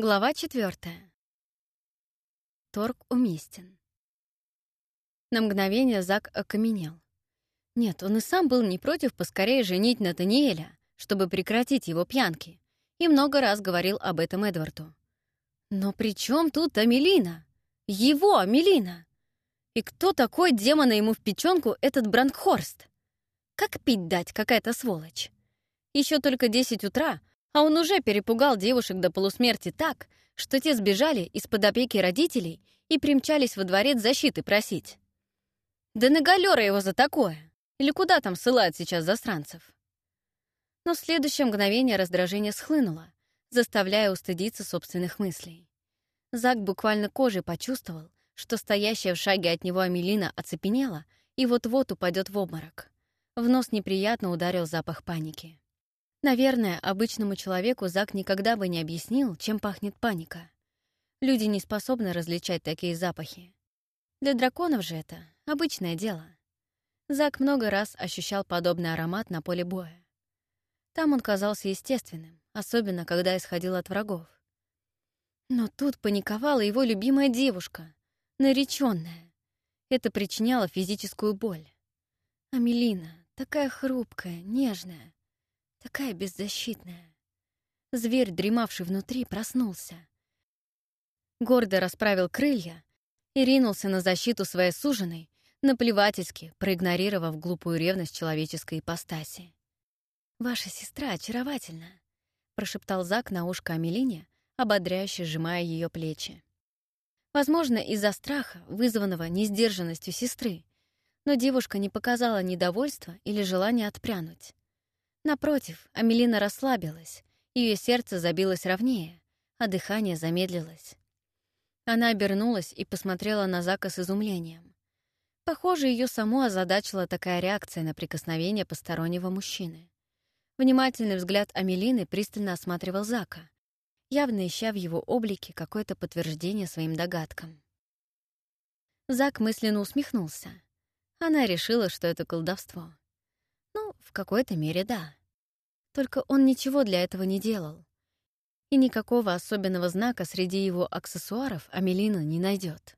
Глава четвертая. Торг уместен. На мгновение Зак окаменел. Нет, он и сам был не против поскорее женить Натаниэля, чтобы прекратить его пьянки, и много раз говорил об этом Эдварду. Но при чем тут Амелина? Его Амелина! И кто такой демона ему в печенку этот Брандхорст? Как пить дать какая-то сволочь? Еще только десять утра, а он уже перепугал девушек до полусмерти так, что те сбежали из-под опеки родителей и примчались во дворец защиты просить. Да наголёра его за такое! Или куда там ссылают сейчас засранцев? Но в следующее мгновение раздражение схлынуло, заставляя устыдиться собственных мыслей. Зак буквально кожей почувствовал, что стоящая в шаге от него Амелина оцепенела и вот-вот упадет в обморок. В нос неприятно ударил запах паники. Наверное, обычному человеку Зак никогда бы не объяснил, чем пахнет паника. Люди не способны различать такие запахи. Для драконов же это обычное дело. Зак много раз ощущал подобный аромат на поле боя. Там он казался естественным, особенно когда исходил от врагов. Но тут паниковала его любимая девушка, нареченная. Это причиняло физическую боль. Амелина, такая хрупкая, нежная, такая беззащитная. Зверь, дремавший внутри, проснулся. Гордо расправил крылья и ринулся на защиту своей суженой, наплевательски проигнорировав глупую ревность человеческой ипостаси. «Ваша сестра очаровательна», — прошептал Зак на ушко Амелине, ободряюще сжимая ее плечи. Возможно, из-за страха, вызванного несдержанностью сестры, но девушка не показала недовольства или желания отпрянуть. Напротив, Амелина расслабилась, ее сердце забилось ровнее, а дыхание замедлилось. Она обернулась и посмотрела на Зака с изумлением. Похоже, ее саму озадачила такая реакция на прикосновение постороннего мужчины. Внимательный взгляд Амелины пристально осматривал Зака, явно ища в его облике какое-то подтверждение своим догадкам. Зак мысленно усмехнулся. Она решила, что это колдовство. Ну, в какой-то мере да. Только он ничего для этого не делал. И никакого особенного знака среди его аксессуаров Амелина не найдет.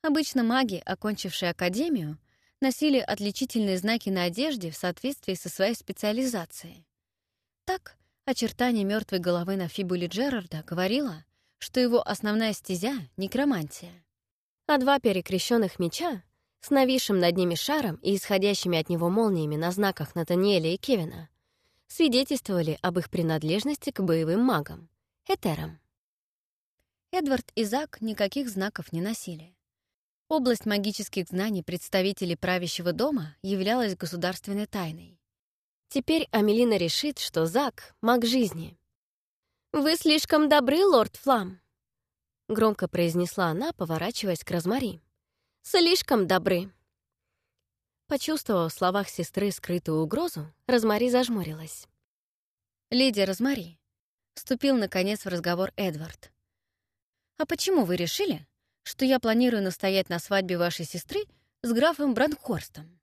Обычно маги, окончившие академию, носили отличительные знаки на одежде в соответствии со своей специализацией. Так, очертание мертвой головы на фибуле Джерарда говорило, что его основная стезя — некромантия. А два перекрещенных меча с нависшим над ними шаром и исходящими от него молниями на знаках Натаниэля и Кевина свидетельствовали об их принадлежности к боевым магам — этерам. Эдвард и Зак никаких знаков не носили. Область магических знаний представителей правящего дома являлась государственной тайной. Теперь Амелина решит, что Зак — маг жизни. «Вы слишком добры, лорд Флам», — громко произнесла она, поворачиваясь к Розмари. «Слишком добры». Почувствовав в словах сестры скрытую угрозу, Розмари зажмурилась. «Леди Розмари», — вступил, наконец, в разговор Эдвард. «А почему вы решили, что я планирую настоять на свадьбе вашей сестры с графом Бранхорстом?»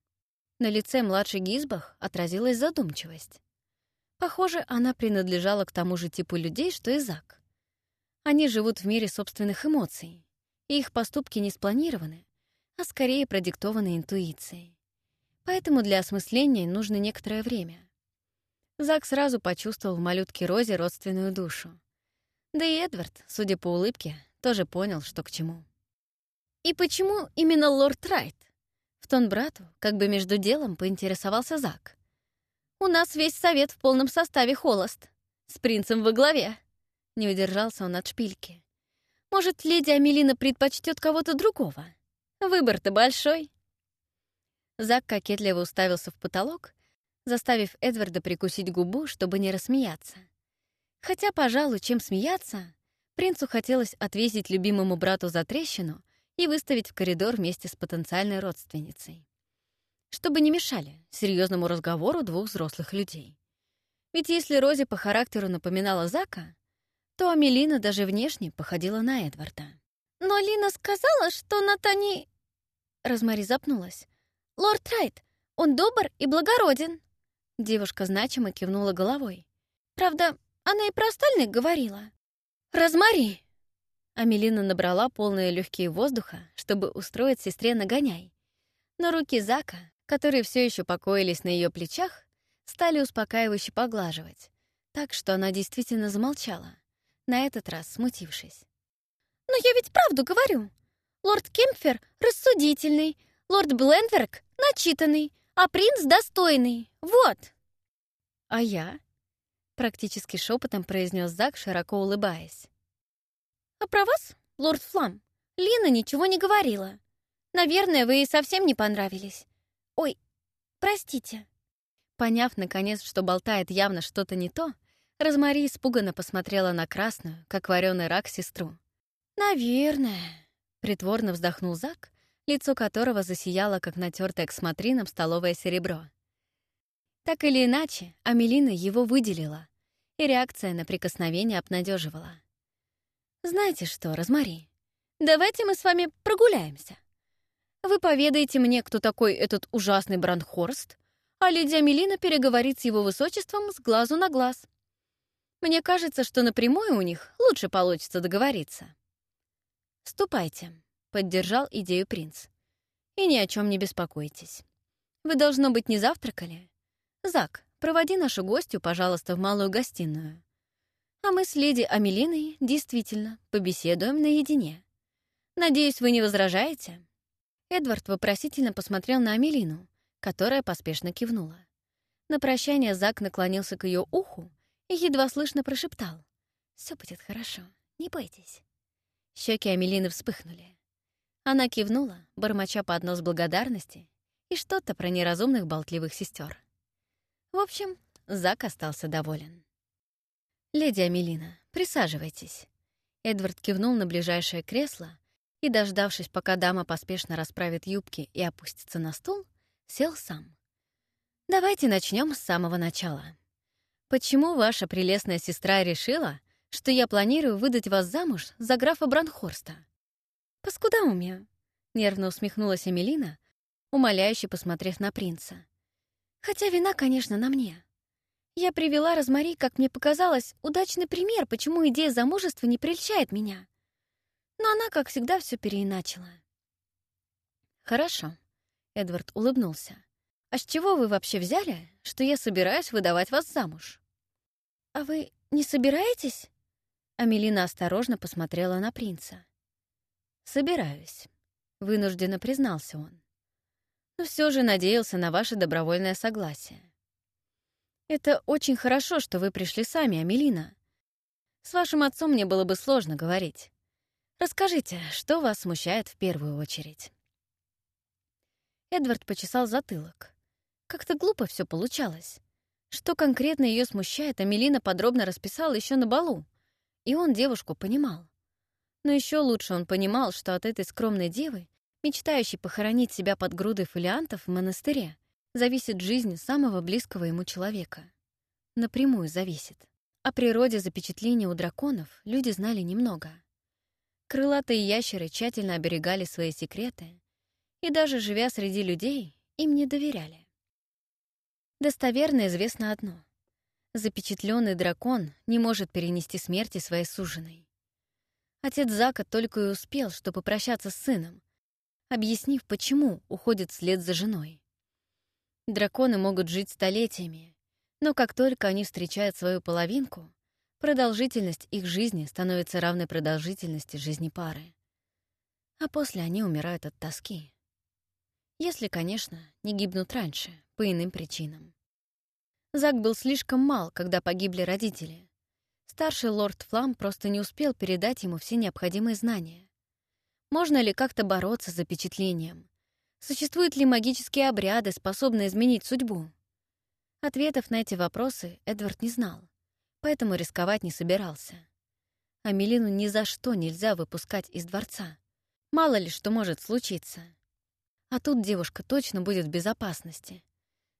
На лице младшей Гизбах отразилась задумчивость. Похоже, она принадлежала к тому же типу людей, что и Зак. Они живут в мире собственных эмоций, и их поступки не спланированы, а скорее продиктованы интуицией. Поэтому для осмысления нужно некоторое время. Зак сразу почувствовал в малютке Розе родственную душу. Да и Эдвард, судя по улыбке, тоже понял, что к чему. «И почему именно лорд Райт?» В тон брату, как бы между делом, поинтересовался Зак. «У нас весь совет в полном составе холост. С принцем во главе». Не удержался он от шпильки. «Может, леди Амелина предпочтет кого-то другого? Выбор-то большой». Зак кокетливо уставился в потолок, заставив Эдварда прикусить губу, чтобы не рассмеяться. Хотя, пожалуй, чем смеяться, принцу хотелось отвесить любимому брату за трещину и выставить в коридор вместе с потенциальной родственницей. Чтобы не мешали серьезному разговору двух взрослых людей. Ведь если Рози по характеру напоминала Зака, то Амелина даже внешне походила на Эдварда. «Но Лина сказала, что Натани...» Розмари запнулась. «Лорд Райт, он добр и благороден». Девушка значимо кивнула головой. «Правда, она и про остальных говорила. Розмари!» Амелина набрала полные легкие воздуха, чтобы устроить сестре нагоняй. Но руки Зака, которые все еще покоились на ее плечах, стали успокаивающе поглаживать, так что она действительно замолчала, на этот раз смутившись. «Но я ведь правду говорю. Лорд Кемпфер рассудительный, лорд Бленверк начитанный, а принц достойный. Вот!» «А я?» — практически шепотом произнес Зак, широко улыбаясь. «А про вас, лорд Флам, Лина ничего не говорила. Наверное, вы ей совсем не понравились. Ой, простите». Поняв, наконец, что болтает явно что-то не то, Розмари испуганно посмотрела на красную, как вареный рак, сестру. «Наверное», — притворно вздохнул Зак, лицо которого засияло, как натертое ксматрином столовое серебро. Так или иначе, Амелина его выделила, и реакция на прикосновение обнадеживала. «Знаете что, Розмари, давайте мы с вами прогуляемся. Вы поведаете мне, кто такой этот ужасный Бранхорст, а леди Амелина переговорит с его высочеством с глазу на глаз. Мне кажется, что напрямую у них лучше получится договориться». «Ступайте», — поддержал идею принц. «И ни о чем не беспокойтесь. Вы, должно быть, не завтракали? Зак, проводи нашу гостью, пожалуйста, в малую гостиную. А мы с леди Амелиной действительно побеседуем наедине. Надеюсь, вы не возражаете?» Эдвард вопросительно посмотрел на Амелину, которая поспешно кивнула. На прощание Зак наклонился к ее уху и едва слышно прошептал. «Все будет хорошо, не бойтесь». Щеки Амелины вспыхнули. Она кивнула, бормоча под нос благодарности и что-то про неразумных болтливых сестер. В общем, Зак остался доволен. «Леди Амелина, присаживайтесь». Эдвард кивнул на ближайшее кресло и, дождавшись, пока дама поспешно расправит юбки и опустится на стул, сел сам. «Давайте начнем с самого начала. Почему ваша прелестная сестра решила, что я планирую выдать вас замуж за графа Бранхорста?» «Паскудоумие», — нервно усмехнулась Эмилина, умоляюще посмотрев на принца. «Хотя вина, конечно, на мне. Я привела Розмари, как мне показалось, удачный пример, почему идея замужества не прельщает меня. Но она, как всегда, все переиначила. «Хорошо», — Эдвард улыбнулся. «А с чего вы вообще взяли, что я собираюсь выдавать вас замуж?» «А вы не собираетесь?» Амелина осторожно посмотрела на принца. «Собираюсь», — вынужденно признался он. «Но все же надеялся на ваше добровольное согласие. Это очень хорошо, что вы пришли сами, Амелина. С вашим отцом мне было бы сложно говорить. Расскажите, что вас смущает в первую очередь?» Эдвард почесал затылок. Как-то глупо все получалось. Что конкретно ее смущает, Амелина подробно расписала еще на балу, и он девушку понимал. Но еще лучше он понимал, что от этой скромной девы, мечтающей похоронить себя под грудой фолиантов в монастыре, зависит жизнь самого близкого ему человека. Напрямую зависит. О природе запечатления у драконов люди знали немного. Крылатые ящеры тщательно оберегали свои секреты, и даже живя среди людей, им не доверяли. Достоверно известно одно. Запечатленный дракон не может перенести смерти своей суженой. Отец Зака только и успел, чтобы попрощаться с сыном, объяснив, почему уходит вслед за женой. Драконы могут жить столетиями, но как только они встречают свою половинку, продолжительность их жизни становится равной продолжительности жизни пары. А после они умирают от тоски. Если, конечно, не гибнут раньше, по иным причинам. Зак был слишком мал, когда погибли родители. Старший лорд Флам просто не успел передать ему все необходимые знания. Можно ли как-то бороться с запечатлением? Существуют ли магические обряды, способные изменить судьбу? Ответов на эти вопросы Эдвард не знал, поэтому рисковать не собирался. Амелину ни за что нельзя выпускать из дворца. Мало ли что может случиться. А тут девушка точно будет в безопасности.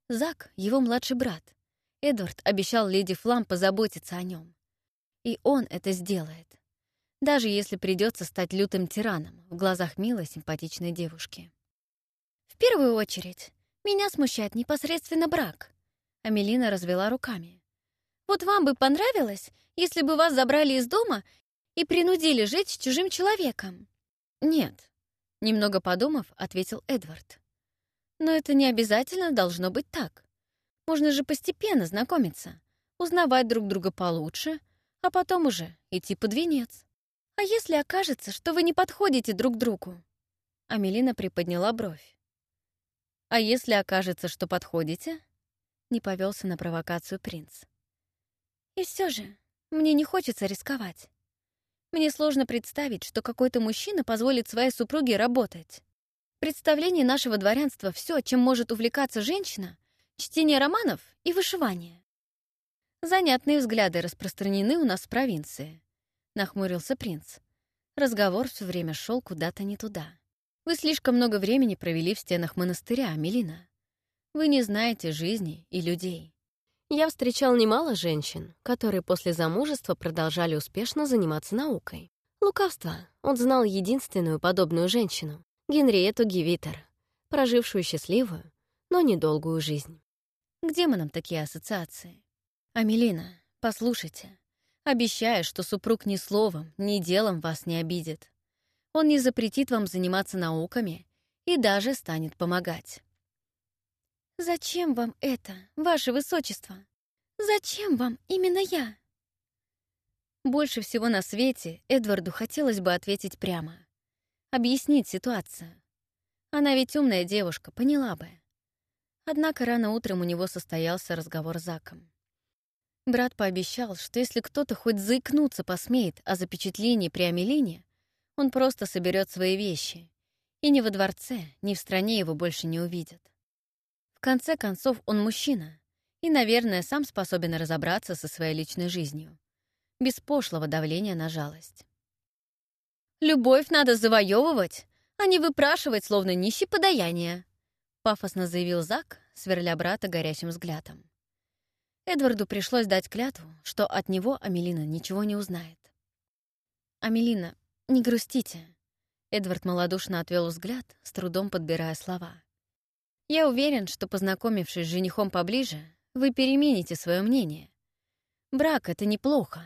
Зак — его младший брат. Эдвард обещал леди Флам позаботиться о нем. И он это сделает. Даже если придется стать лютым тираном в глазах милой, симпатичной девушки. В первую очередь, меня смущает непосредственно брак. Амелина развела руками. Вот вам бы понравилось, если бы вас забрали из дома и принудили жить с чужим человеком. Нет, немного подумав, ответил Эдвард. Но это не обязательно должно быть так. Можно же постепенно знакомиться, узнавать друг друга получше, а потом уже идти под венец. А если окажется, что вы не подходите друг другу? Амелина приподняла бровь. А если окажется, что подходите? Не повелся на провокацию принц. И все же, мне не хочется рисковать. Мне сложно представить, что какой-то мужчина позволит своей супруге работать. Представление нашего дворянства — все, чем может увлекаться женщина, чтение романов и вышивание. Занятные взгляды распространены у нас в провинции. Нахмурился принц. Разговор все время шел куда-то не туда. Вы слишком много времени провели в стенах монастыря, Мелина. Вы не знаете жизни и людей. Я встречал немало женщин, которые после замужества продолжали успешно заниматься наукой. Лукавство. Он знал единственную подобную женщину, Генриету Гивитер, прожившую счастливую, но недолгую жизнь. К демонам такие ассоциации. Амелина, послушайте. Обещаю, что супруг ни словом, ни делом вас не обидит. Он не запретит вам заниматься науками и даже станет помогать. «Зачем вам это, ваше высочество? Зачем вам именно я?» Больше всего на свете Эдварду хотелось бы ответить прямо. Объяснить ситуацию. Она ведь умная девушка, поняла бы. Однако рано утром у него состоялся разговор с Заком. Брат пообещал, что если кто-то хоть заикнуться посмеет о запечатлении при Амелине, он просто соберет свои вещи, и ни во дворце, ни в стране его больше не увидят. В конце концов, он мужчина и, наверное, сам способен разобраться со своей личной жизнью, без пошлого давления на жалость. «Любовь надо завоевывать, а не выпрашивать, словно нищий подаяние», пафосно заявил Зак, сверля брата горящим взглядом. Эдварду пришлось дать клятву, что от него Амелина ничего не узнает. «Амелина, не грустите», — Эдвард малодушно отвел взгляд, с трудом подбирая слова. Я уверен, что, познакомившись с женихом поближе, вы перемените свое мнение. Брак — это неплохо.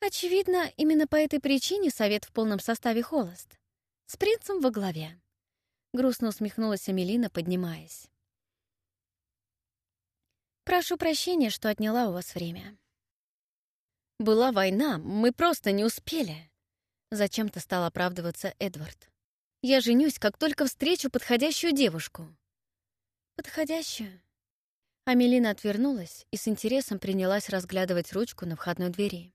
Очевидно, именно по этой причине совет в полном составе холост. С принцем во главе. Грустно усмехнулась Амелина, поднимаясь. «Прошу прощения, что отняла у вас время». «Была война, мы просто не успели», — зачем-то стал оправдываться Эдвард. Я женюсь, как только встречу подходящую девушку». «Подходящую?» Амелина отвернулась и с интересом принялась разглядывать ручку на входной двери.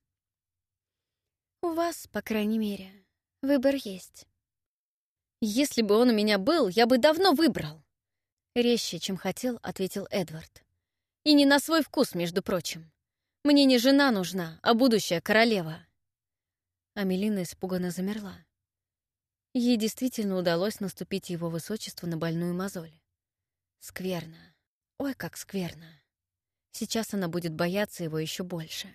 «У вас, по крайней мере, выбор есть». «Если бы он у меня был, я бы давно выбрал!» Резче, чем хотел, ответил Эдвард. «И не на свой вкус, между прочим. Мне не жена нужна, а будущая королева». Амелина испуганно замерла. Ей действительно удалось наступить его высочеству на больную мозоль. Скверно. Ой, как скверно. Сейчас она будет бояться его еще больше.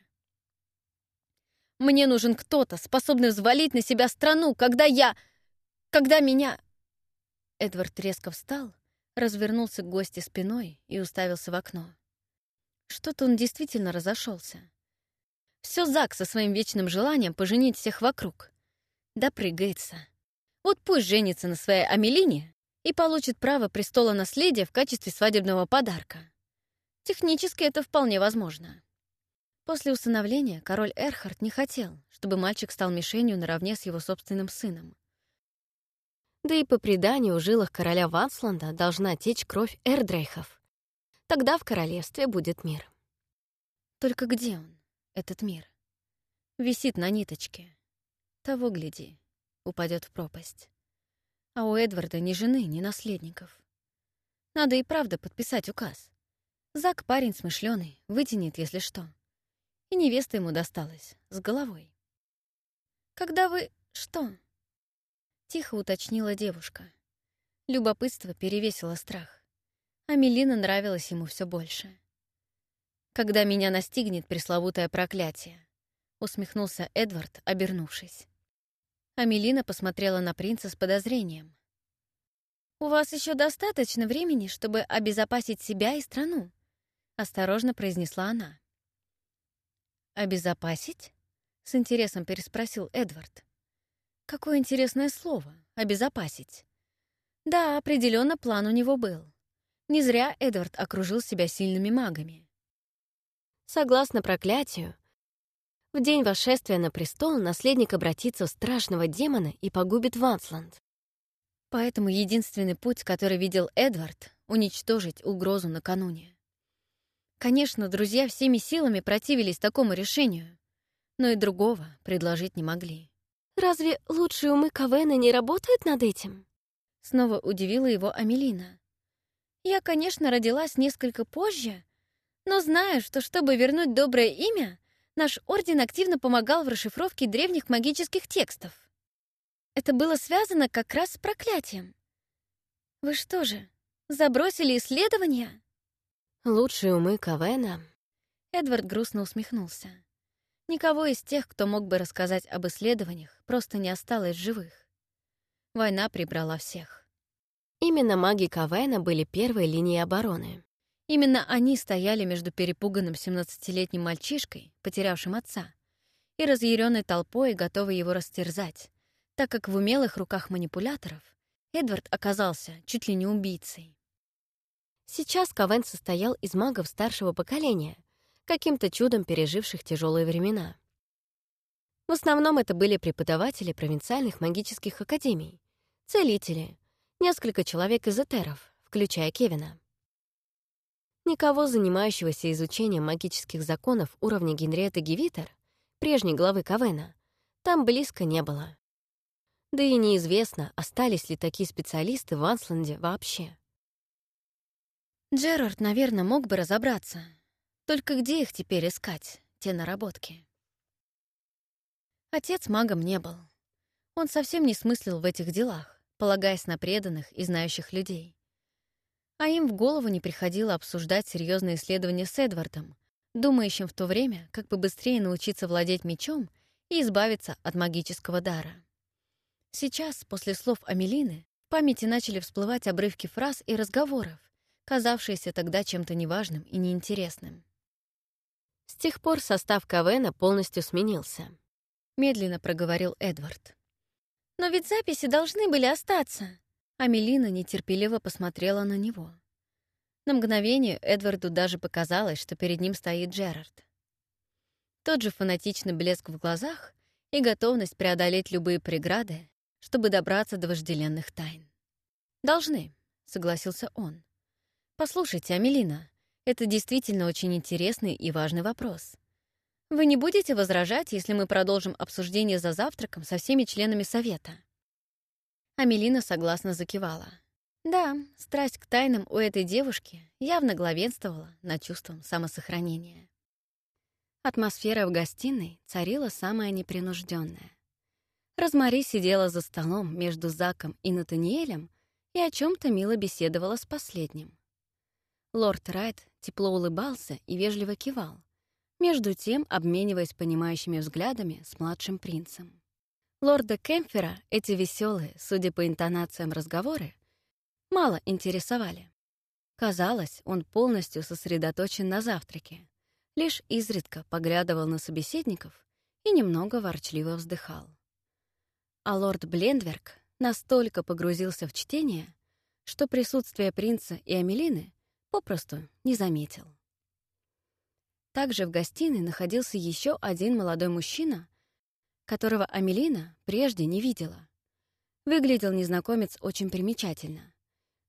«Мне нужен кто-то, способный взвалить на себя страну, когда я... когда меня...» Эдвард резко встал, развернулся к гости спиной и уставился в окно. Что-то он действительно разошелся. Все Зак со своим вечным желанием поженить всех вокруг. Допрыгается. Вот пусть женится на своей Амелине и получит право престола наследия в качестве свадебного подарка. Технически это вполне возможно. После усыновления король Эрхард не хотел, чтобы мальчик стал мишенью наравне с его собственным сыном. Да и по преданию, в жилах короля Вансланда должна течь кровь Эрдрейхов. Тогда в королевстве будет мир. Только где он, этот мир? Висит на ниточке. Того гляди упадет в пропасть. А у Эдварда ни жены, ни наследников. Надо и правда подписать указ. Зак парень смышленый, вытянет, если что. И невеста ему досталась, с головой. «Когда вы... что?» Тихо уточнила девушка. Любопытство перевесило страх. А Мелина нравилась ему все больше. «Когда меня настигнет пресловутое проклятие», — усмехнулся Эдвард, обернувшись. Амелина посмотрела на принца с подозрением. «У вас еще достаточно времени, чтобы обезопасить себя и страну», — осторожно произнесла она. «Обезопасить?» с интересом переспросил Эдвард. Какое интересное слово — обезопасить. Да, определенно план у него был. Не зря Эдвард окружил себя сильными магами. Согласно проклятию, в день восшествия на престол наследник обратится в страшного демона и погубит Вансланд. Поэтому единственный путь, который видел Эдвард — уничтожить угрозу накануне. Конечно, друзья всеми силами противились такому решению, но и другого предложить не могли. «Разве лучшие умы Кавена не работают над этим?» Снова удивила его Амелина. «Я, конечно, родилась несколько позже, но знаю, что чтобы вернуть доброе имя, наш орден активно помогал в расшифровке древних магических текстов. Это было связано как раз с проклятием. Вы что же, забросили исследования?» «Лучшие умы Кавена...» Эдвард грустно усмехнулся. Никого из тех, кто мог бы рассказать об исследованиях, просто не осталось живых. Война прибрала всех. Именно маги Кавена были первой линией обороны. Именно они стояли между перепуганным 17-летним мальчишкой, потерявшим отца, и разъяренной толпой, готовой его растерзать, так как в умелых руках манипуляторов Эдвард оказался чуть ли не убийцей. Сейчас Кавен состоял из магов старшего поколения, каким-то чудом переживших тяжелые времена. В основном это были преподаватели провинциальных магических академий, целители, несколько человек из этеров, включая Кевина. Никого, занимающегося изучением магических законов уровня Генриетты Гевитер, прежней главы Кавена, там близко не было. Да и неизвестно, остались ли такие специалисты в Ансланде вообще. Джерард, наверное, мог бы разобраться. Только где их теперь искать, те наработки? Отец магом не был. Он совсем не смыслил в этих делах, полагаясь на преданных и знающих людей. А им в голову не приходило обсуждать серьезные исследования с Эдвардом, думающим в то время, как бы быстрее научиться владеть мечом и избавиться от магического дара. Сейчас, после слов Амелины, в памяти начали всплывать обрывки фраз и разговоров, казавшиеся тогда чем-то неважным и неинтересным. С тех пор состав Кавена полностью сменился —— медленно проговорил Эдвард. «Но ведь записи должны были остаться!» Амелина нетерпеливо посмотрела на него. На мгновение Эдварду даже показалось, что перед ним стоит Джерард. Тот же фанатичный блеск в глазах и готовность преодолеть любые преграды, чтобы добраться до вожделенных тайн. «Должны», — согласился он. «Послушайте, Амелина, это действительно очень интересный и важный вопрос. Вы не будете возражать, если мы продолжим обсуждение за завтраком со всеми членами совета?» Амелина согласно закивала. Да, страсть к тайнам у этой девушки явно главенствовала над чувством самосохранения. Атмосфера в гостиной царила самая непринужденная. Розмари сидела за столом между Заком и Натаниэлем и о чем то мило беседовала с последним. Лорд Райт тепло улыбался и вежливо кивал, между тем обмениваясь понимающими взглядами с младшим принцем. Лорда Кемфера эти веселые, судя по интонациям разговоры, мало интересовали. Казалось, он полностью сосредоточен на завтраке, лишь изредка поглядывал на собеседников и немного ворчливо вздыхал. А лорд Блендверк настолько погрузился в чтение, что присутствие принца и Амелины попросту не заметил. Также в гостиной находился еще один молодой мужчина, которого Амелина прежде не видела. Выглядел незнакомец очень примечательно.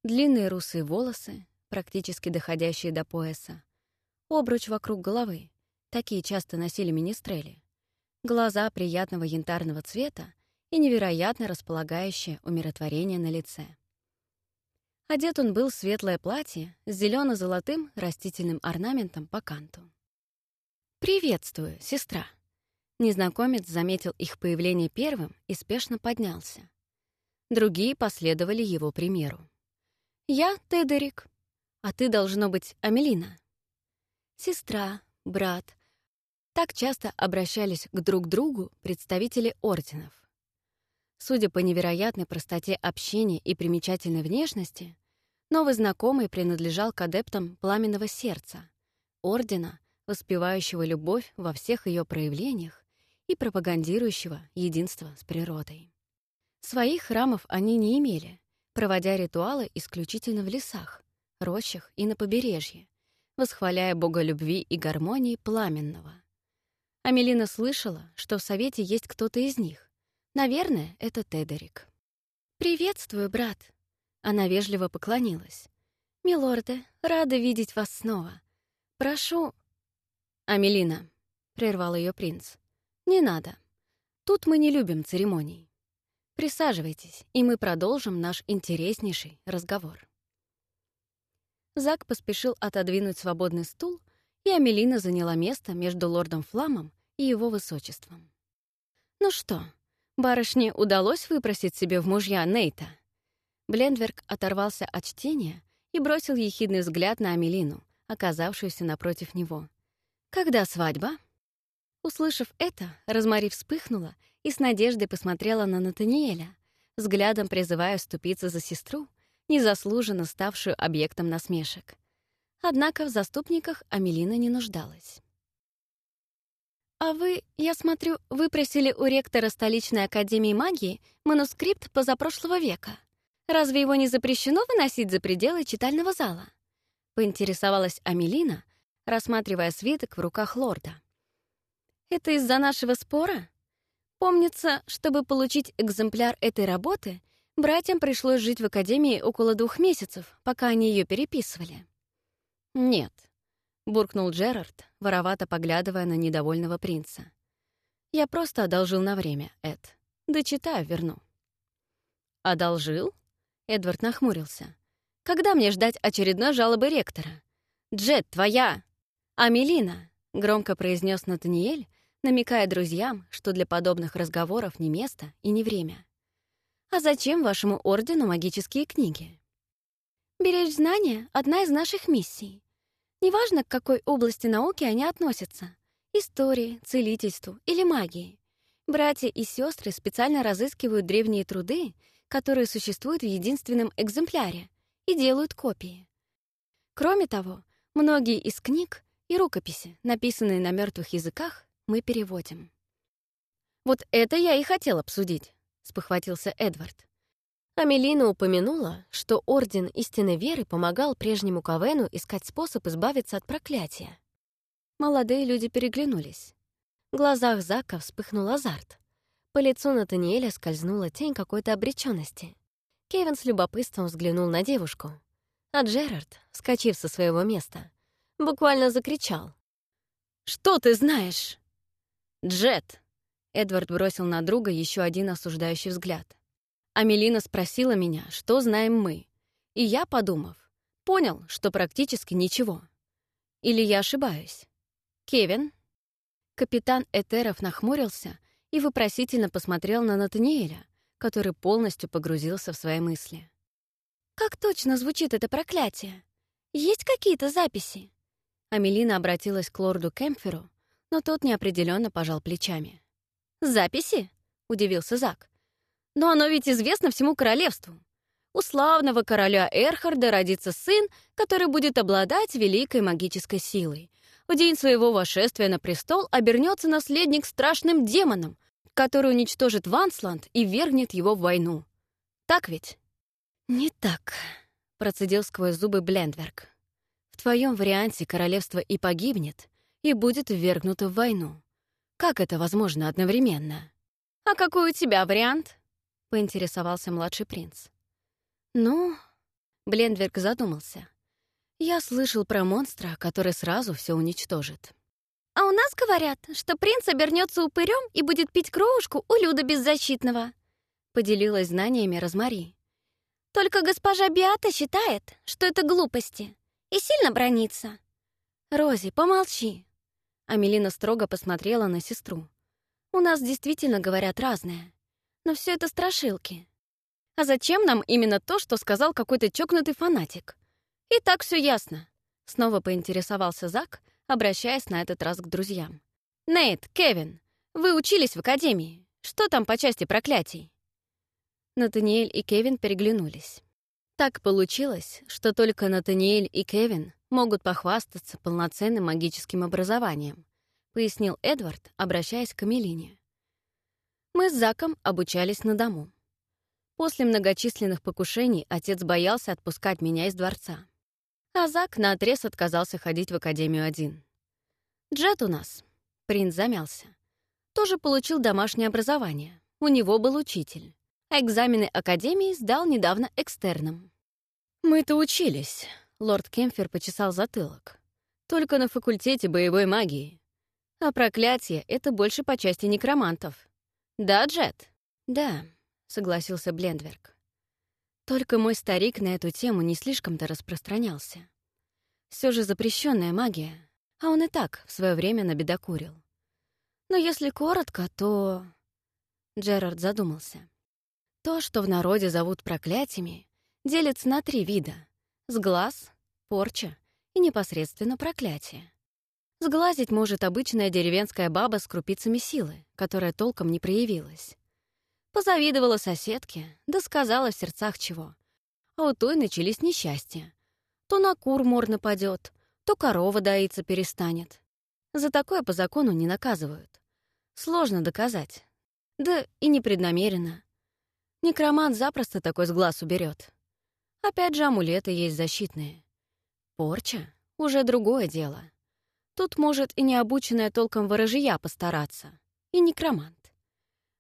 Длинные русые волосы, практически доходящие до пояса, обруч вокруг головы, такие часто носили министрели, глаза приятного янтарного цвета и невероятно располагающее умиротворение на лице. Одет он был в светлое платье с зелено золотым растительным орнаментом по канту. «Приветствую, сестра». Незнакомец заметил их появление первым и спешно поднялся. Другие последовали его примеру. «Я Тедерик, а ты, должно быть, Амелина». Сестра, брат. Так часто обращались к друг другу представители орденов. Судя по невероятной простоте общения и примечательной внешности, новый знакомый принадлежал к адептам Пламенного Сердца, ордена, воспевающего любовь во всех ее проявлениях и пропагандирующего единство с природой. Своих храмов они не имели, проводя ритуалы исключительно в лесах, рощах и на побережье, восхваляя бога любви и гармонии пламенного. Амелина слышала, что в Совете есть кто-то из них. Наверное, это Тедерик. «Приветствую, брат!» Она вежливо поклонилась. «Милорды, рада видеть вас снова. Прошу...» «Амелина», — прервал ее принц, — «не надо. Тут мы не любим церемоний. Присаживайтесь, и мы продолжим наш интереснейший разговор». Зак поспешил отодвинуть свободный стул, и Амелина заняла место между лордом Фламом и его высочеством. «Ну что, барышне удалось выпросить себе в мужья Нейта?» Блендверк оторвался от чтения и бросил ехидный взгляд на Амелину, оказавшуюся напротив него. «Когда свадьба?» Услышав это, Розмари вспыхнула и с надеждой посмотрела на Натаниэля, взглядом призывая вступиться за сестру, незаслуженно ставшую объектом насмешек. Однако в заступниках Амелина не нуждалась. «А вы, я смотрю, выпросили у ректора столичной академии магии манускрипт позапрошлого века. Разве его не запрещено выносить за пределы читального зала?» — поинтересовалась Амелина, рассматривая свиток в руках лорда. «Это из-за нашего спора? Помнится, чтобы получить экземпляр этой работы — Братьям пришлось жить в академии около двух месяцев, пока они ее переписывали. «Нет», — буркнул Джерард, воровато поглядывая на недовольного принца. «Я просто одолжил на время, Эд. Дочитаю, верну». «Одолжил?» — Эдвард нахмурился. «Когда мне ждать очередной жалобы ректора?» «Джет, твоя!» «Амелина!» — громко произнес Натаниэль, намекая друзьям, что для подобных разговоров не место и не время. А зачем вашему ордену магические книги? Беречь знания — одна из наших миссий. Неважно, к какой области науки они относятся — истории, целительству или магии. Братья и сестры специально разыскивают древние труды, которые существуют в единственном экземпляре, и делают копии. Кроме того, многие из книг и рукописи, написанные на мертвых языках, мы переводим. Вот это я и хотел обсудить спохватился Эдвард. Амелина упомянула, что Орден Истинной Веры помогал прежнему Кавену искать способ избавиться от проклятия. Молодые люди переглянулись. В глазах Зака вспыхнул азарт. По лицу Натаниэля скользнула тень какой-то обреченности. Кевин с любопытством взглянул на девушку. А Джерард, вскочив со своего места, буквально закричал. «Что ты знаешь?» «Джет!» Эдвард бросил на друга еще один осуждающий взгляд. Амелина спросила меня, что знаем мы. И я, подумав, понял, что практически ничего. Или я ошибаюсь? Кевин? Капитан Этеров нахмурился и вопросительно посмотрел на Натаниэля, который полностью погрузился в свои мысли. «Как точно звучит это проклятие? Есть какие-то записи?» Амелина обратилась к лорду Кемпферу, но тот неопределенно пожал плечами. «Записи?» — удивился Зак. «Но оно ведь известно всему королевству. У славного короля Эрхарда родится сын, который будет обладать великой магической силой. В день своего восшествия на престол обернется наследник страшным демоном, который уничтожит Вансланд и вергнет его в войну. Так ведь?» «Не так», — процедил сквозь зубы Блендверк. «В твоем варианте королевство и погибнет, и будет ввергнуто в войну. Как это возможно одновременно? «А какой у тебя вариант?» — поинтересовался младший принц. «Ну...» — Блендверк задумался. «Я слышал про монстра, который сразу все уничтожит». «А у нас говорят, что принц обернется упырем и будет пить кровушку у Люда Беззащитного», — поделилась знаниями Розмари. «Только госпожа Биата считает, что это глупости, и сильно бронится». «Рози, помолчи», Амелина строго посмотрела на сестру. «У нас действительно говорят разное. Но все это страшилки. А зачем нам именно то, что сказал какой-то чокнутый фанатик? И так все ясно». Снова поинтересовался Зак, обращаясь на этот раз к друзьям. «Нейт, Кевин, вы учились в академии. Что там по части проклятий?» Натаниэль и Кевин переглянулись. Так получилось, что только Натаниэль и Кевин могут похвастаться полноценным магическим образованием, пояснил Эдвард, обращаясь к Камелине. Мы с Заком обучались на дому. После многочисленных покушений отец боялся отпускать меня из дворца. А Зак наотрез отказался ходить в Академию один. Джет у нас, принц замялся, тоже получил домашнее образование. У него был учитель. А экзамены Академии сдал недавно экстерном. «Мы-то учились», — лорд Кемфер почесал затылок. «Только на факультете боевой магии. А проклятие — это больше по части некромантов. Да, Джет?» «Да», — согласился Блендверк. Только мой старик на эту тему не слишком-то распространялся. Все же запрещенная магия, а он и так в свое время набедокурил. Но если коротко, то... Джерард задумался. То, что в народе зовут проклятиями, делится на три вида — сглаз, порча и непосредственно проклятие. Сглазить может обычная деревенская баба с крупицами силы, которая толком не проявилась. Позавидовала соседке, да сказала в сердцах чего. А у той начались несчастья. То на кур мор нападет, то корова доиться перестанет. За такое по закону не наказывают. Сложно доказать. Да и непреднамеренно. Некромант запросто такой с глаз уберет. Опять же, амулеты есть защитные. Порча — уже другое дело. Тут может и необученная толком ворожья постараться, и некромант.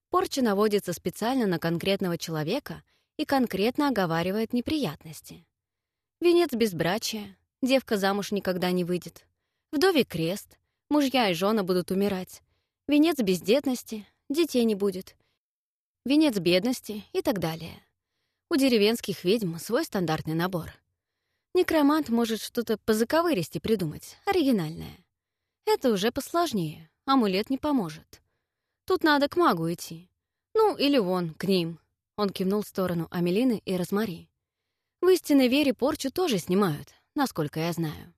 Порча наводится специально на конкретного человека и конкретно оговаривает неприятности. Венец безбрачия, девка замуж никогда не выйдет. Вдове крест, мужья и жены будут умирать. Венец бездетности, детей не будет. Венец бедности и так далее. У деревенских ведьм свой стандартный набор. Некромант может что-то по заковыристи придумать, оригинальное. Это уже посложнее, амулет не поможет. Тут надо к магу идти. Ну, или вон, к ним. Он кивнул в сторону Амелины и Розмари. В истинной вере порчу тоже снимают, насколько я знаю.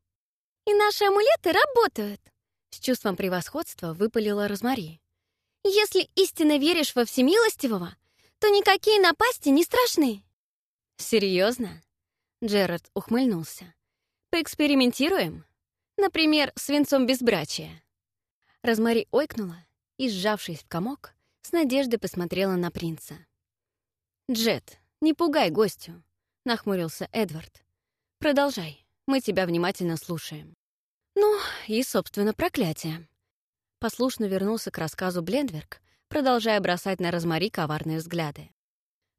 «И наши амулеты работают!» С чувством превосходства выпалила Розмари. «Если истинно веришь во всемилостивого, то никакие напасти не страшны». Серьезно? Джерард ухмыльнулся. «Поэкспериментируем? Например, с венцом безбрачия». Розмари ойкнула и, сжавшись в комок, с надеждой посмотрела на принца. «Джет, не пугай гостю», — нахмурился Эдвард. «Продолжай, мы тебя внимательно слушаем». Ну, и, собственно, проклятие. Послушно вернулся к рассказу Блендверк, продолжая бросать на Розмари коварные взгляды.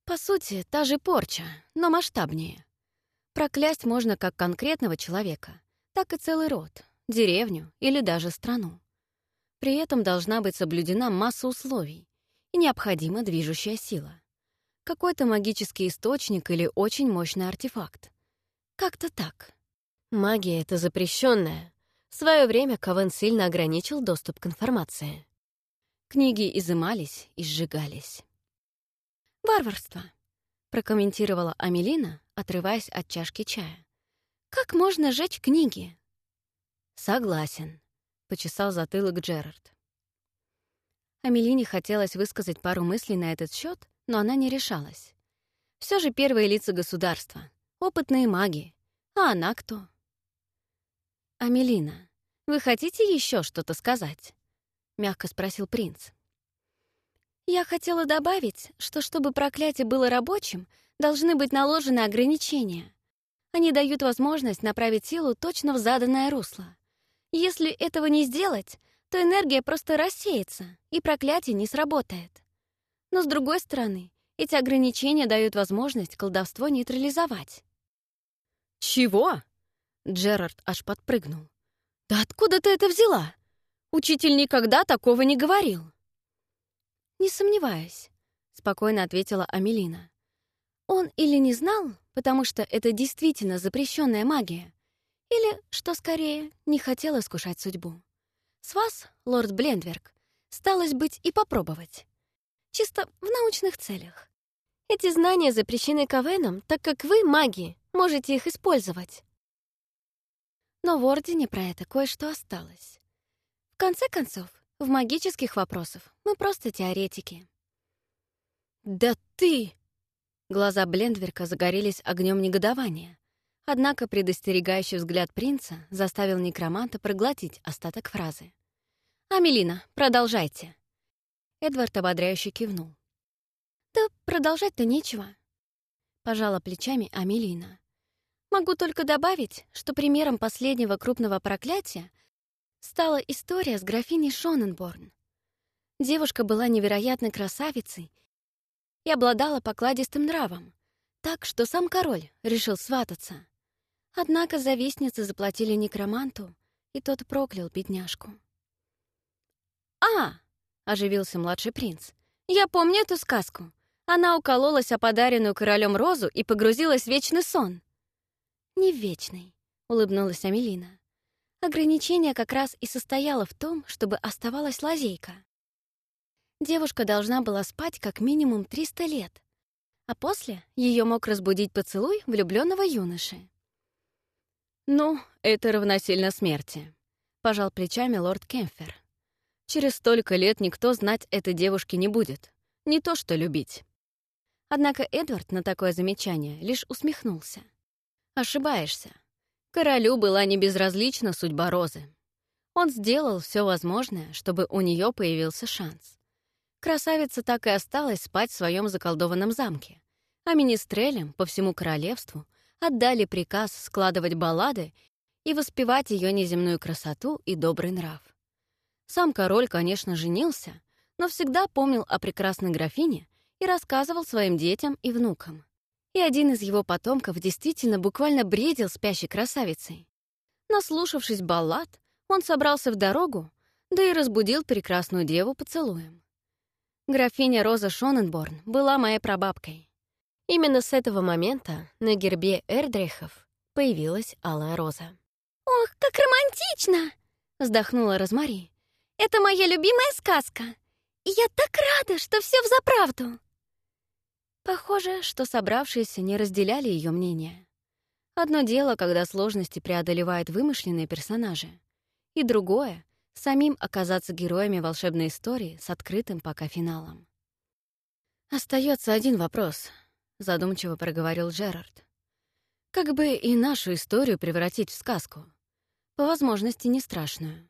По сути, та же порча, но масштабнее. Проклясть можно как конкретного человека, так и целый род, деревню или даже страну. При этом должна быть соблюдена масса условий и необходима движущая сила. Какой-то магический источник или очень мощный артефакт. Как-то так. Магия — это запрещенная, в свое время Ковен сильно ограничил доступ к информации. Книги изымались и сжигались. «Варварство», — прокомментировала Амелина, отрываясь от чашки чая. «Как можно жечь книги?» «Согласен», — почесал затылок Джерард. Амелине хотелось высказать пару мыслей на этот счет, но она не решалась. Все же первые лица государства, опытные маги. А она кто? «Амелина, вы хотите еще что-то сказать?» — мягко спросил принц. «Я хотела добавить, что чтобы проклятие было рабочим, должны быть наложены ограничения. Они дают возможность направить силу точно в заданное русло. Если этого не сделать, то энергия просто рассеется, и проклятие не сработает. Но, с другой стороны, эти ограничения дают возможность колдовство нейтрализовать». «Чего?» Джерард аж подпрыгнул. «Да откуда ты это взяла? Учитель никогда такого не говорил». «Не сомневаюсь», — спокойно ответила Амелина. «Он или не знал, потому что это действительно запрещенная магия, или, что скорее, не хотел искушать судьбу. С вас, лорд Блендверк, сталось быть и попробовать. Чисто в научных целях. Эти знания запрещены Кавеном, так как вы, маги, можете их использовать но в Ордене про это кое-что осталось. В конце концов, в магических вопросах мы просто теоретики. «Да ты!» Глаза Блендверка загорелись огнем негодования, однако предостерегающий взгляд принца заставил некроманта проглотить остаток фразы. «Амелина, продолжайте». Эдвард ободряюще кивнул. «Да продолжать-то нечего», — пожала плечами Амелина. «Могу только добавить, что примером последнего крупного проклятия стала история с графиней Шоненборн. Девушка была невероятной красавицей и обладала покладистым нравом, так что сам король решил свататься. Однако завистницы заплатили некроманту, и тот проклял бедняжку. «А!» — оживился младший принц. «Я помню эту сказку. Она укололась о подаренную королем розу и погрузилась в вечный сон». «Не вечный», — улыбнулась Амелина. Ограничение как раз и состояло в том, чтобы оставалась лазейка. Девушка должна была спать как минимум 300 лет, а после ее мог разбудить поцелуй влюбленного юноши. «Ну, это равносильно смерти», — пожал плечами лорд Кемфер. «Через столько лет никто знать этой девушке не будет. Не то что любить». Однако Эдвард на такое замечание лишь усмехнулся. «Ошибаешься. Королю была не безразлична судьба Розы. Он сделал все возможное, чтобы у нее появился шанс. Красавица так и осталась спать в своем заколдованном замке, а министрелям по всему королевству отдали приказ складывать баллады и воспевать ее неземную красоту и добрый нрав. Сам король, конечно, женился, но всегда помнил о прекрасной графине и рассказывал своим детям и внукам. И один из его потомков действительно буквально бредил спящей красавицей. Наслушавшись баллад, он собрался в дорогу, да и разбудил прекрасную деву поцелуем. Графиня Роза Шоненборн была моей прабабкой. Именно с этого момента на гербе Эрдрейхов появилась алая роза. «Ох, как романтично!» — вздохнула Розмари. «Это моя любимая сказка, и я так рада, что все взаправду!» Похоже, что собравшиеся не разделяли ее мнение. Одно дело, когда сложности преодолевают вымышленные персонажи, и другое самим оказаться героями волшебной истории с открытым пока финалом. Остается один вопрос, задумчиво проговорил Джерард. Как бы и нашу историю превратить в сказку? По возможности не страшную.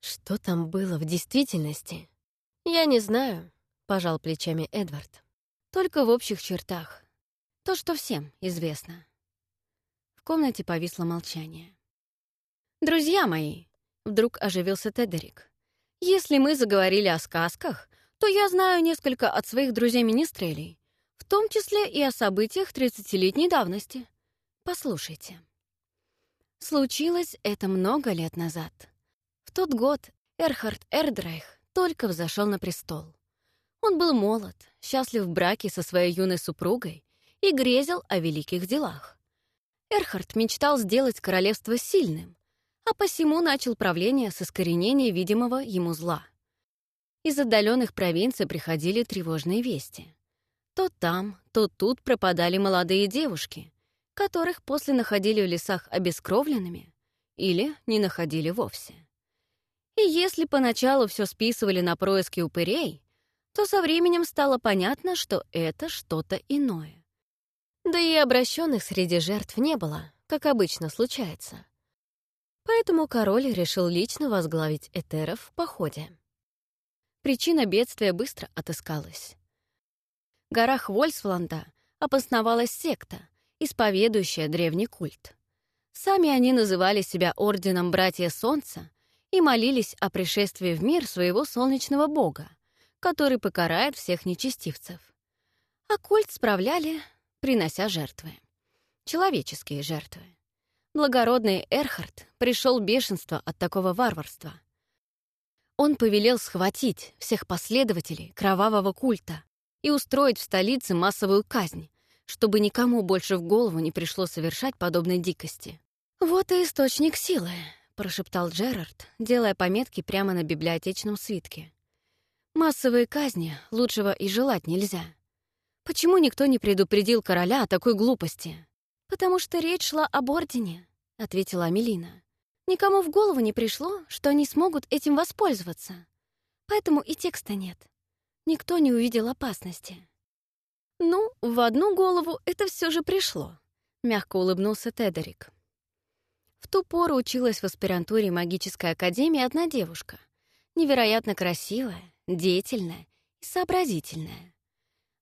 Что там было в действительности? Я не знаю, пожал плечами Эдвард. Только в общих чертах. То, что всем известно. В комнате повисло молчание. «Друзья мои!» Вдруг оживился Тедерик. «Если мы заговорили о сказках, то я знаю несколько от своих друзей-министрелей, в том числе и о событиях тридцатилетней давности. Послушайте». Случилось это много лет назад. В тот год Эрхард Эрдрайх только взошел на престол. Он был молод, счастлив в браке со своей юной супругой и грезил о великих делах. Эрхард мечтал сделать королевство сильным, а посему начал правление с искоренения видимого ему зла. Из отдаленных провинций приходили тревожные вести. То там, то тут пропадали молодые девушки, которых после находили в лесах обескровленными или не находили вовсе. И если поначалу все списывали на происки упырей, то со временем стало понятно, что это что-то иное. Да и обращенных среди жертв не было, как обычно случается. Поэтому король решил лично возглавить Этеров в походе. Причина бедствия быстро отыскалась. В горах Вольсвланда обосновалась секта, исповедующая древний культ. Сами они называли себя Орденом Братья Солнца и молились о пришествии в мир своего солнечного бога, который покарает всех нечестивцев. А культ справляли, принося жертвы. Человеческие жертвы благородный Эрхард пришел бешенство от такого варварства. Он повелел схватить всех последователей кровавого культа и устроить в столице массовую казнь, чтобы никому больше в голову не пришло совершать подобной дикости. «Вот и источник силы», — прошептал Джерард, делая пометки прямо на библиотечном свитке. «Массовые казни лучшего и желать нельзя. Почему никто не предупредил короля о такой глупости?» «Потому что речь шла об Ордене», — ответила Амелина. «Никому в голову не пришло, что они смогут этим воспользоваться. Поэтому и текста нет. Никто не увидел опасности». «Ну, в одну голову это все же пришло», — мягко улыбнулся Тедерик. В ту пору училась в аспирантуре магической академии одна девушка, Невероятно красивая, деятельная и сообразительная.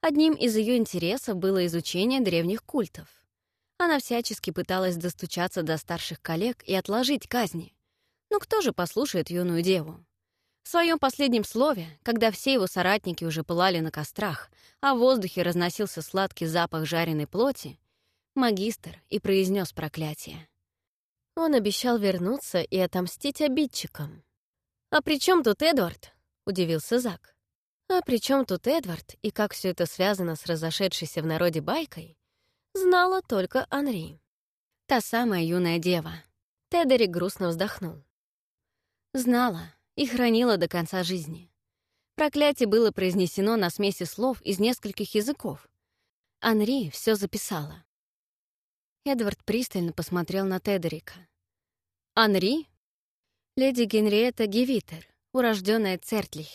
Одним из ее интересов было изучение древних культов. Она всячески пыталась достучаться до старших коллег и отложить казни. Но кто же послушает юную деву? В своем последнем слове, когда все его соратники уже пылали на кострах, а в воздухе разносился сладкий запах жареной плоти, магистр и произнес проклятие. Он обещал вернуться и отомстить обидчикам. «А при чем тут Эдвард?» — удивился Зак. «А при чем тут Эдвард и как все это связано с разошедшейся в народе байкой?» знала только Анри. Та самая юная дева. Тедерик грустно вздохнул. Знала и хранила до конца жизни. Проклятие было произнесено на смеси слов из нескольких языков. Анри все записала. Эдвард пристально посмотрел на Тедерика. «Анри?» «Леди Генриетта Гевитер, урожденная Цертлих».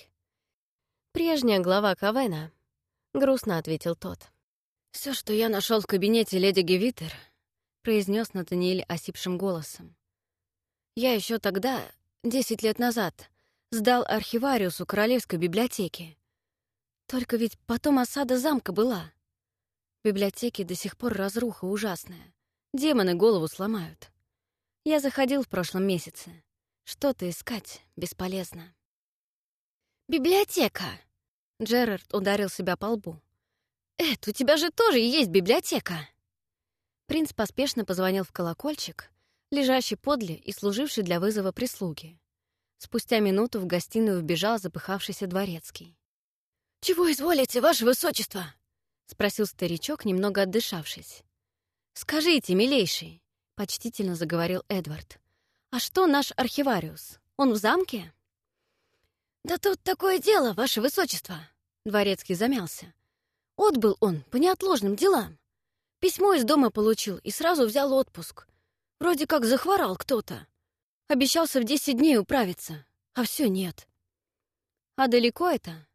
«Прежняя глава Кавена», — грустно ответил тот. Все, что я нашел в кабинете леди Гевитер, произнес Натаниэль осипшим голосом. Я еще тогда, десять лет назад, сдал архивариусу Королевской библиотеки. Только ведь потом осада замка была. В библиотеке до сих пор разруха ужасная. Демоны голову сломают. Я заходил в прошлом месяце. Что-то искать бесполезно. «Библиотека!» Джерард ударил себя по лбу. «Эд, у тебя же тоже есть библиотека!» Принц поспешно позвонил в колокольчик, лежащий подле и служивший для вызова прислуги. Спустя минуту в гостиную вбежал запыхавшийся дворецкий. «Чего изволите, ваше высочество?» — спросил старичок, немного отдышавшись. «Скажите, милейший», — почтительно заговорил Эдвард, «а что наш архивариус? Он в замке?» «Да тут такое дело, ваше высочество!» Дворецкий замялся. Отбыл он по неотложным делам. Письмо из дома получил и сразу взял отпуск. Вроде как захворал кто-то. Обещался в десять дней управиться, а все нет. «А далеко это?»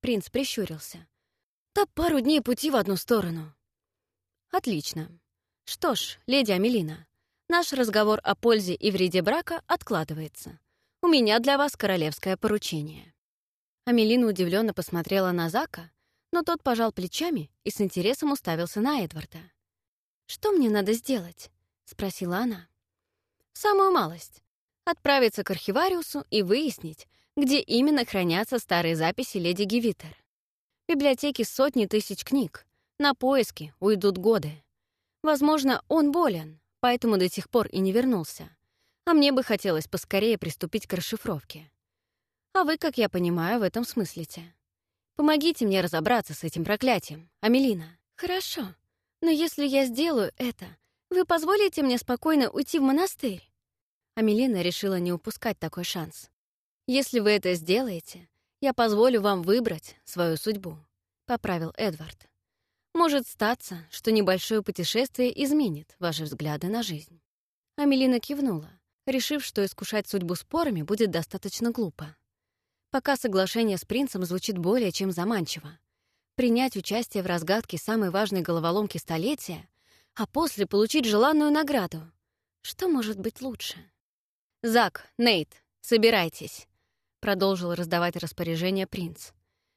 Принц прищурился. «Да пару дней пути в одну сторону». «Отлично. Что ж, леди Амелина, наш разговор о пользе и вреде брака откладывается. У меня для вас королевское поручение». Амелина удивленно посмотрела на Зака, но тот пожал плечами и с интересом уставился на Эдварда. «Что мне надо сделать?» — спросила она. «Самую малость. Отправиться к архивариусу и выяснить, где именно хранятся старые записи леди Гевитер. В библиотеке сотни тысяч книг. На поиски уйдут годы. Возможно, он болен, поэтому до сих пор и не вернулся. А мне бы хотелось поскорее приступить к расшифровке. А вы, как я понимаю, в этом смыслите. Помогите мне разобраться с этим проклятием, Амелина. Хорошо. Но если я сделаю это, вы позволите мне спокойно уйти в монастырь? Амелина решила не упускать такой шанс. Если вы это сделаете, я позволю вам выбрать свою судьбу, поправил Эдвард. Может статься, что небольшое путешествие изменит ваши взгляды на жизнь. Амелина кивнула, решив, что искушать судьбу спорами будет достаточно глупо. Пока соглашение с принцем звучит более чем заманчиво. Принять участие в разгадке самой важной головоломки столетия, а после получить желанную награду. Что может быть лучше? «Зак, Нейт, собирайтесь», — продолжил раздавать распоряжение принц.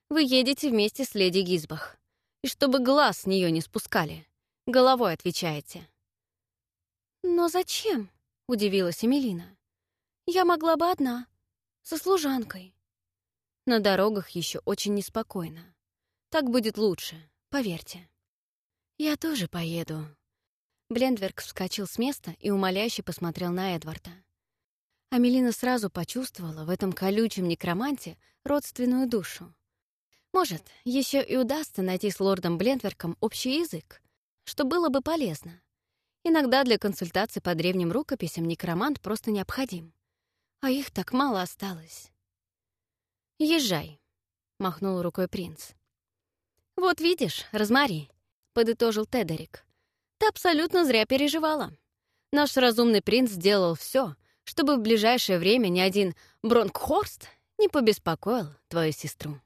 «Вы едете вместе с леди Гизбах. И чтобы глаз с нее не спускали. Головой отвечаете». «Но зачем?» — удивилась Эмилина. «Я могла бы одна, со служанкой». На дорогах еще очень неспокойно. Так будет лучше, поверьте. Я тоже поеду. Блендверк вскочил с места и умоляюще посмотрел на Эдварда. Амелина сразу почувствовала в этом колючем некроманте родственную душу. Может, еще и удастся найти с лордом Блендверком общий язык, что было бы полезно. Иногда для консультаций по древним рукописям некромант просто необходим. А их так мало осталось. «Езжай», — махнул рукой принц. «Вот видишь, Розмари», — подытожил Тедерик. «Ты абсолютно зря переживала. Наш разумный принц сделал все, чтобы в ближайшее время ни один Бронкхорст не побеспокоил твою сестру».